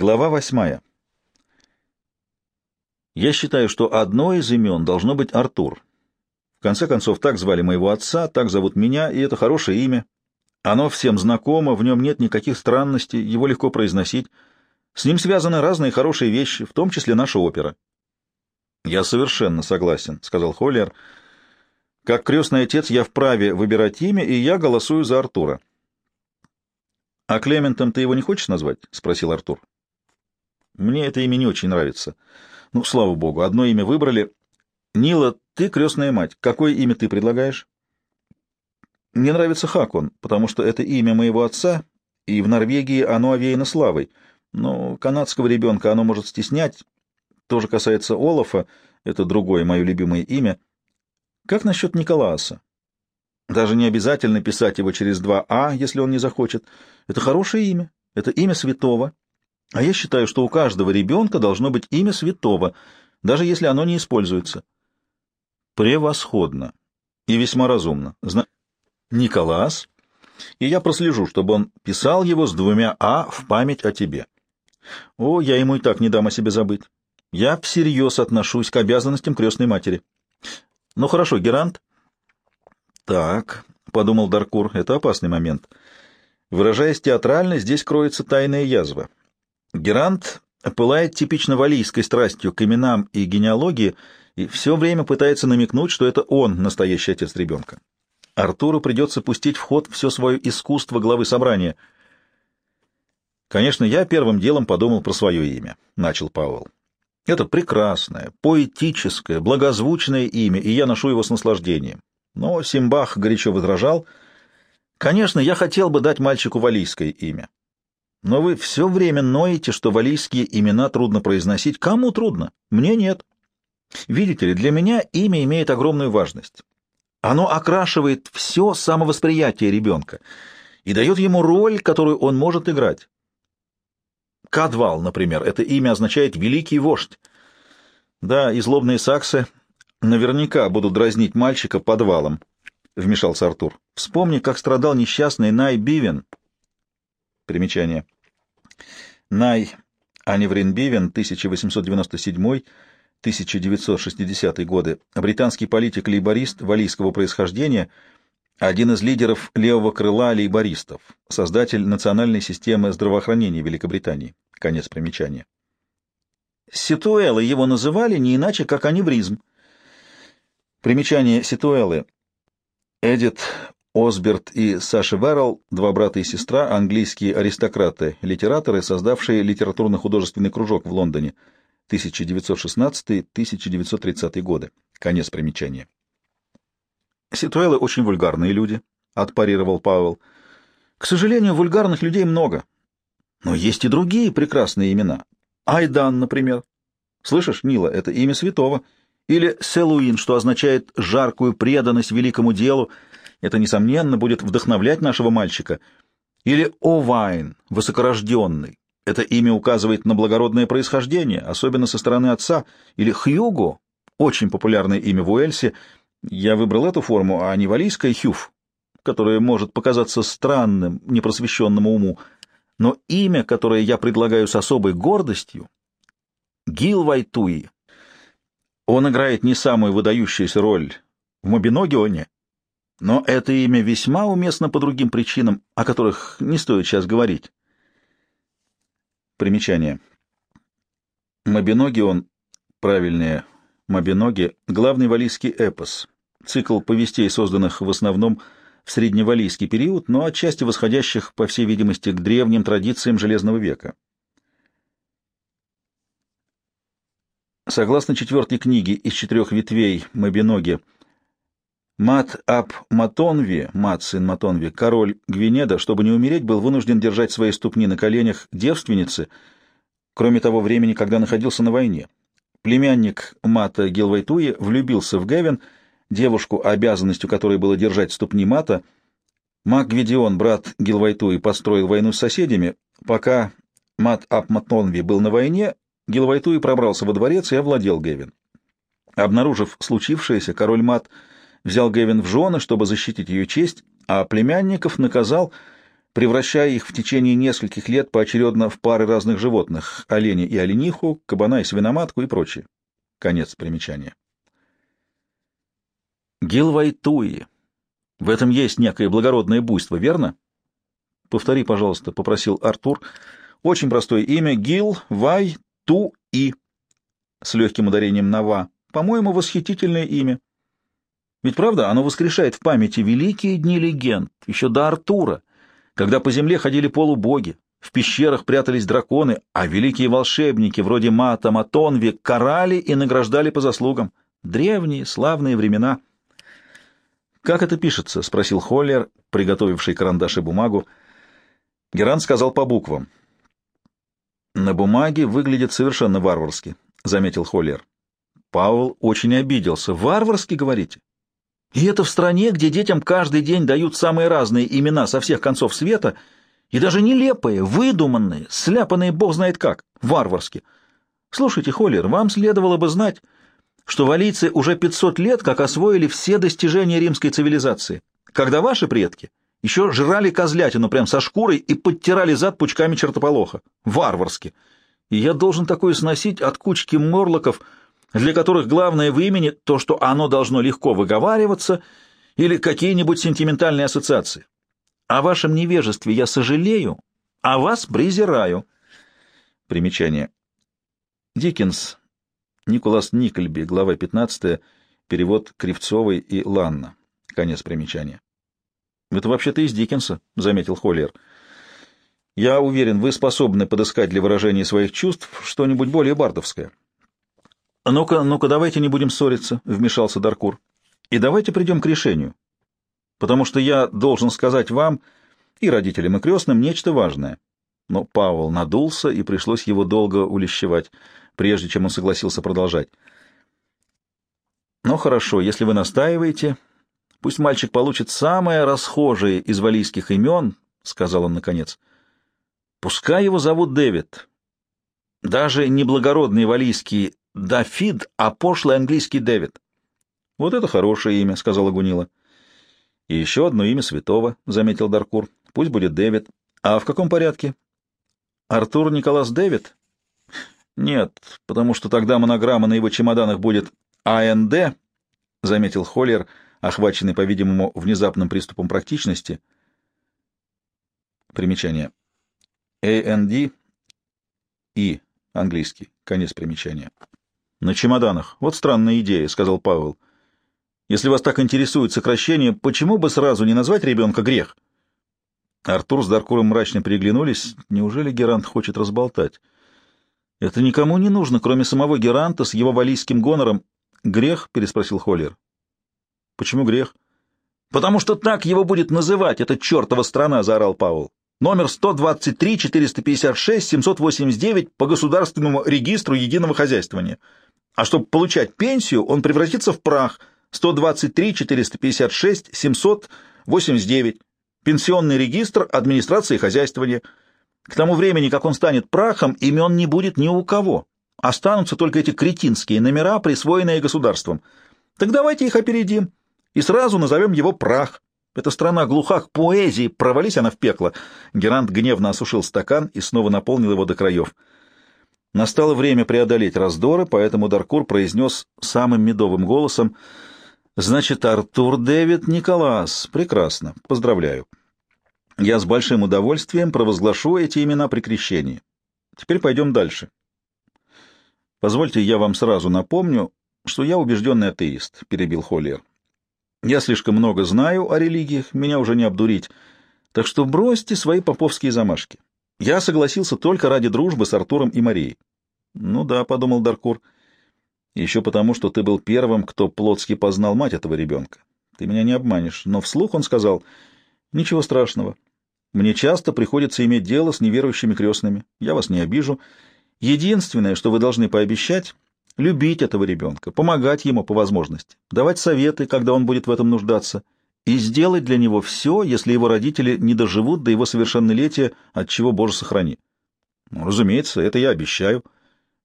Глава восьмая. Я считаю, что одно из имен должно быть Артур. В конце концов, так звали моего отца, так зовут меня, и это хорошее имя. Оно всем знакомо, в нем нет никаких странностей, его легко произносить. С ним связаны разные хорошие вещи, в том числе наша опера. — Я совершенно согласен, — сказал Холлер. — Как крестный отец я вправе выбирать имя, и я голосую за Артура. — А Клементом ты его не хочешь назвать? — спросил Артур. — Мне это имя не очень нравится. Ну, слава богу, одно имя выбрали. Нила, ты крестная мать. Какое имя ты предлагаешь? Мне нравится Хакон, потому что это имя моего отца, и в Норвегии оно овеяно славой. Но канадского ребенка оно может стеснять. То же касается Олафа, это другое мое любимое имя. Как насчет Николааса? Даже не обязательно писать его через два «а», если он не захочет. Это хорошее имя, это имя святого. А я считаю, что у каждого ребенка должно быть имя святого, даже если оно не используется. Превосходно и весьма разумно. Зна... Николас, и я прослежу, чтобы он писал его с двумя «а» в память о тебе. О, я ему и так не дам о себе забыть. Я всерьез отношусь к обязанностям крестной матери. Ну хорошо, Герант. Так, — подумал Даркур, — это опасный момент. Выражаясь театрально, здесь кроется тайная язва. Герант пылает типично валийской страстью к именам и генеалогии и все время пытается намекнуть, что это он настоящий отец ребенка. Артуру придется пустить в ход все свое искусство главы собрания. «Конечно, я первым делом подумал про свое имя», — начал Пауэлл. Это прекрасное, поэтическое, благозвучное имя, и я ношу его с наслаждением. Но Симбах горячо возражал. Конечно, я хотел бы дать мальчику валийское имя. Но вы все время ноете, что валийские имена трудно произносить. Кому трудно? Мне нет. Видите ли, для меня имя имеет огромную важность. Оно окрашивает все самовосприятие ребенка и дает ему роль, которую он может играть. Кадвал, например, это имя означает «великий вождь». Да, и злобные саксы наверняка будут дразнить мальчика подвалом, — вмешался Артур. Вспомни, как страдал несчастный Най Бивен. Примечание. Най Аневрин Бивен, 1897-1960 годы, британский политик-лейборист валийского происхождения — один из лидеров левого крыла лейбористов, создатель национальной системы здравоохранения Великобритании. Конец примечания. Ситуэлы его называли не иначе, как аневризм. Примечание Ситуэлы. Эдит Осберт и Саша Веррелл, два брата и сестра, английские аристократы, литераторы, создавшие литературно-художественный кружок в Лондоне 1916-1930 годы. Конец примечания. Ситуэлы очень вульгарные люди, — отпарировал Пауэлл. К сожалению, вульгарных людей много. Но есть и другие прекрасные имена. Айдан, например. Слышишь, Нила, это имя святого. Или Селуин, что означает «жаркую преданность великому делу». Это, несомненно, будет вдохновлять нашего мальчика. Или Овайн, высокорожденный. Это имя указывает на благородное происхождение, особенно со стороны отца. Или Хьюго, очень популярное имя в Уэльсе — я выбрал эту форму, а не валийская хюф, которая может показаться странным непросвещенному уму, но имя, которое я предлагаю с особой гордостью, Гил Вайтуи. Он играет не самую выдающуюся роль в Мобиногионе, но это имя весьма уместно по другим причинам, о которых не стоит сейчас говорить. Примечание. Мобиногион, правильнее, Мабиноги — главный валийский эпос, цикл повестей, созданных в основном в средневалийский период, но отчасти восходящих, по всей видимости, к древним традициям Железного века. Согласно четвертой книге из четырех ветвей Мабиноги, Мат Ап Матонви, Мат сын Матонви, король Гвинеда, чтобы не умереть, был вынужден держать свои ступни на коленях девственницы, кроме того времени, когда находился на войне. Племянник Мата Гилвайтуи влюбился в Гевин, девушку, обязанностью которой было держать ступни Мата. Мак Гвидион, брат Гилвайтуи, построил войну с соседями. Пока Мат Апматонви был на войне, Гилвайтуи пробрался во дворец и овладел Гевин. Обнаружив случившееся, король Мат взял Гевин в жены, чтобы защитить ее честь, а племянников наказал, превращая их в течение нескольких лет поочередно в пары разных животных — оленя и олениху, кабана и свиноматку и прочее. Конец примечания. Гилвайтуи. В этом есть некое благородное буйство, верно? Повтори, пожалуйста, — попросил Артур. Очень простое имя — Гил Вай Ту И. С легким ударением на «ва». По-моему, восхитительное имя. Ведь правда, оно воскрешает в памяти великие дни легенд, еще до Артура, когда по земле ходили полубоги, в пещерах прятались драконы, а великие волшебники вроде Мата Матонви карали и награждали по заслугам. Древние славные времена. «Как это пишется?» — спросил Холлер, приготовивший карандаш и бумагу. Геран сказал по буквам. «На бумаге выглядит совершенно варварски», — заметил Холлер. Пауэлл очень обиделся. «Варварски, говорите?» И это в стране, где детям каждый день дают самые разные имена со всех концов света, и даже нелепые, выдуманные, сляпанные бог знает как, варварски. Слушайте, Холлер, вам следовало бы знать, что валийцы уже 500 лет как освоили все достижения римской цивилизации, когда ваши предки еще жрали козлятину прям со шкурой и подтирали зад пучками чертополоха. Варварски. И я должен такое сносить от кучки морлоков — для которых главное в имени то, что оно должно легко выговариваться, или какие-нибудь сентиментальные ассоциации. О вашем невежестве я сожалею, а вас презираю. Примечание. Диккенс. Николас Никольби, глава 15, перевод Кривцовой и Ланна. Конец примечания. «Это вообще-то из Диккенса», — заметил Холлер. «Я уверен, вы способны подыскать для выражения своих чувств что-нибудь более бардовское». «Ну-ка, ну-ка, давайте не будем ссориться», — вмешался Даркур. «И давайте придем к решению. Потому что я должен сказать вам и родителям, и крестным нечто важное». Но Пауэлл надулся, и пришлось его долго улещевать, прежде чем он согласился продолжать. «Ну хорошо, если вы настаиваете, пусть мальчик получит самое расхожее из валийских имен», — сказал он наконец. «Пускай его зовут Дэвид». Даже неблагородные валийские Дафид, а пошлый английский Дэвид. — Вот это хорошее имя, — сказала Гунила. — И еще одно имя святого, — заметил Даркур. — Пусть будет Дэвид. А в каком порядке? — Артур Николас Дэвид? — Нет, потому что тогда монограмма на его чемоданах будет АНД, — заметил Холлер, охваченный, по-видимому, внезапным приступом практичности. Примечание. AND и английский. Конец примечания. На чемоданах. Вот странная идея, сказал Павел. Если вас так интересует сокращение, почему бы сразу не назвать ребенка грех? Артур с Даркуром мрачно переглянулись. Неужели Герант хочет разболтать? Это никому не нужно, кроме самого Геранта с его валийским гонором. Грех? переспросил Холлер. Почему грех? Потому что так его будет называть эта чертова страна, заорал Павел. Номер 123-456-789 по государственному регистру единого хозяйствования а чтобы получать пенсию, он превратится в прах 123 456 789, пенсионный регистр администрации хозяйствования. К тому времени, как он станет прахом, имен не будет ни у кого. Останутся только эти кретинские номера, присвоенные государством. Так давайте их опередим и сразу назовем его прах. Эта страна глуха к поэзии, провались она в пекло. Герант гневно осушил стакан и снова наполнил его до краев. Настало время преодолеть раздоры, поэтому Даркур произнес самым медовым голосом «Значит, Артур Дэвид Николас. Прекрасно. Поздравляю. Я с большим удовольствием провозглашу эти имена при крещении. Теперь пойдем дальше. Позвольте, я вам сразу напомню, что я убежденный атеист», — перебил Холлер. «Я слишком много знаю о религиях, меня уже не обдурить, так что бросьте свои поповские замашки. Я согласился только ради дружбы с Артуром и Марией. — Ну да, — подумал Даркур, — еще потому, что ты был первым, кто плотски познал мать этого ребенка. Ты меня не обманешь. Но вслух он сказал, — Ничего страшного. Мне часто приходится иметь дело с неверующими крестными. Я вас не обижу. Единственное, что вы должны пообещать — любить этого ребенка, помогать ему по возможности, давать советы, когда он будет в этом нуждаться — и сделать для него все, если его родители не доживут до его совершеннолетия, от чего, Боже, сохрани. Ну, разумеется, это я обещаю.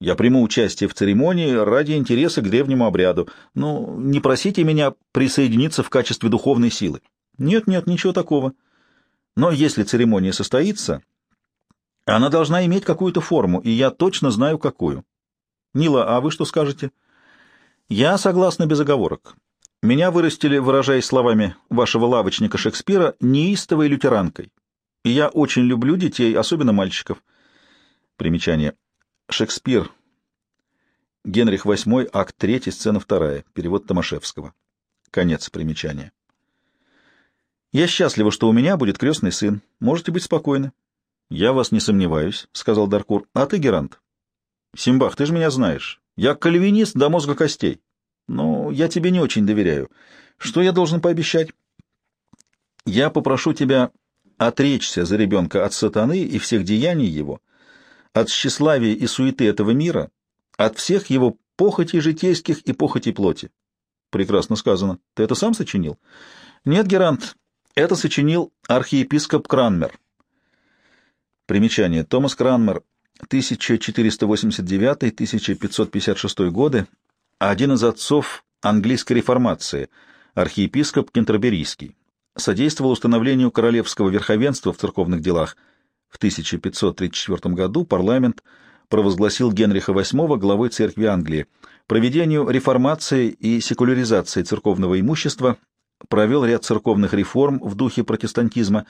Я приму участие в церемонии ради интереса к древнему обряду. Ну, не просите меня присоединиться в качестве духовной силы. Нет, нет, ничего такого. Но если церемония состоится, она должна иметь какую-то форму, и я точно знаю, какую. Нила, а вы что скажете? Я согласна без оговорок. Меня вырастили, выражаясь словами вашего лавочника Шекспира, неистовой лютеранкой. И я очень люблю детей, особенно мальчиков. Примечание. Шекспир. Генрих VIII, акт 3, сцена 2. Перевод Томашевского. Конец примечания. Я счастлива, что у меня будет крестный сын. Можете быть спокойны. Я вас не сомневаюсь, — сказал Даркур. А ты, Герант? Симбах, ты же меня знаешь. Я кальвинист до мозга костей. Но я тебе не очень доверяю. Что я должен пообещать? Я попрошу тебя отречься за ребенка от сатаны и всех деяний его, от тщеславия и суеты этого мира, от всех его похотей житейских и похотей плоти. Прекрасно сказано. Ты это сам сочинил? Нет, Герант, это сочинил архиепископ Кранмер. Примечание. Томас Кранмер, 1489-1556 годы, один из отцов английской реформации, архиепископ Кентерберийский. Содействовал установлению королевского верховенства в церковных делах. В 1534 году парламент провозгласил Генриха VIII главой церкви Англии. Проведению реформации и секуляризации церковного имущества провел ряд церковных реформ в духе протестантизма,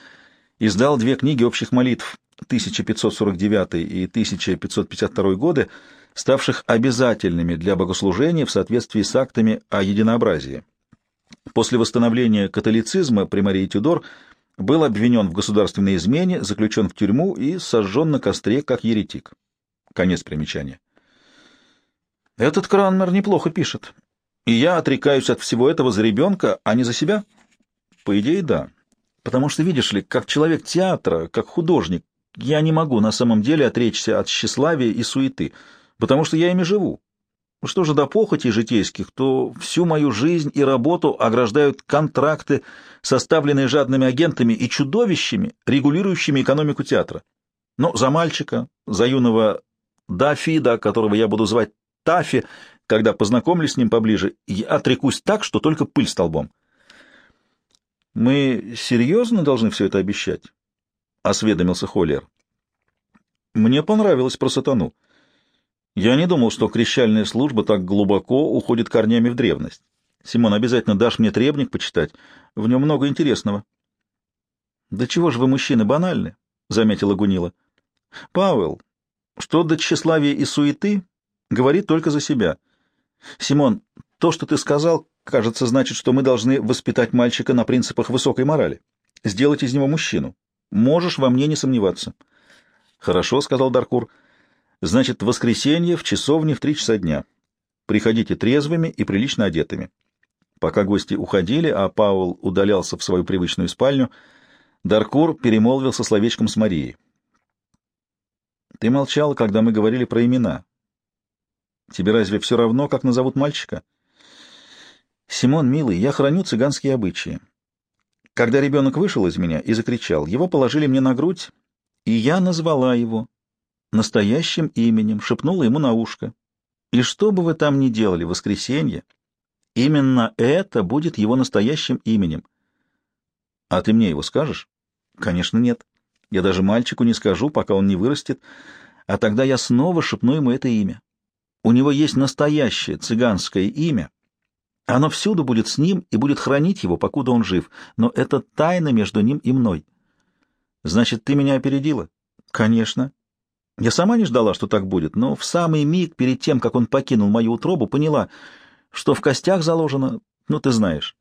издал две книги общих молитв 1549 и 1552 годы, ставших обязательными для богослужения в соответствии с актами о единообразии. После восстановления католицизма при Марии Тюдор был обвинен в государственной измене, заключен в тюрьму и сожжен на костре как еретик. Конец примечания. Этот Кранмер неплохо пишет. И я отрекаюсь от всего этого за ребенка, а не за себя? По идее, да. Потому что, видишь ли, как человек театра, как художник, я не могу на самом деле отречься от тщеславия и суеты, потому что я ими живу. Что же до похоти житейских, то всю мою жизнь и работу ограждают контракты, составленные жадными агентами и чудовищами, регулирующими экономику театра. Но за мальчика, за юного Дафида, которого я буду звать Тафи, когда познакомлюсь с ним поближе, я отрекусь так, что только пыль столбом. Мы серьезно должны все это обещать? — осведомился Холлер. Мне понравилось про сатану. Я не думал, что крещальная служба так глубоко уходит корнями в древность. Симон, обязательно дашь мне требник почитать. В нем много интересного. — Да чего же вы, мужчины, банальны? — заметила Гунила. — Пауэлл, что до тщеславия и суеты, говорит только за себя. Симон, то, что ты сказал, кажется, значит, что мы должны воспитать мальчика на принципах высокой морали, сделать из него мужчину. Можешь во мне не сомневаться. — Хорошо, — сказал Даркур. — Значит, воскресенье в часовне в три часа дня. Приходите трезвыми и прилично одетыми. Пока гости уходили, а Паул удалялся в свою привычную спальню, Даркур перемолвился словечком с Марией. — Ты молчал, когда мы говорили про имена. Тебе разве все равно, как назовут мальчика? — Симон, милый, я храню цыганские обычаи. Когда ребенок вышел из меня и закричал, его положили мне на грудь, и я назвала его настоящим именем, шепнула ему на ушко. И что бы вы там ни делали в воскресенье, именно это будет его настоящим именем. А ты мне его скажешь? Конечно, нет. Я даже мальчику не скажу, пока он не вырастет, а тогда я снова шепну ему это имя. У него есть настоящее цыганское имя, оно всюду будет с ним и будет хранить его, покуда он жив, но это тайна между ним и мной. Значит, ты меня опередила? Конечно. Я сама не ждала, что так будет, но в самый миг перед тем, как он покинул мою утробу, поняла, что в костях заложено, ну, ты знаешь.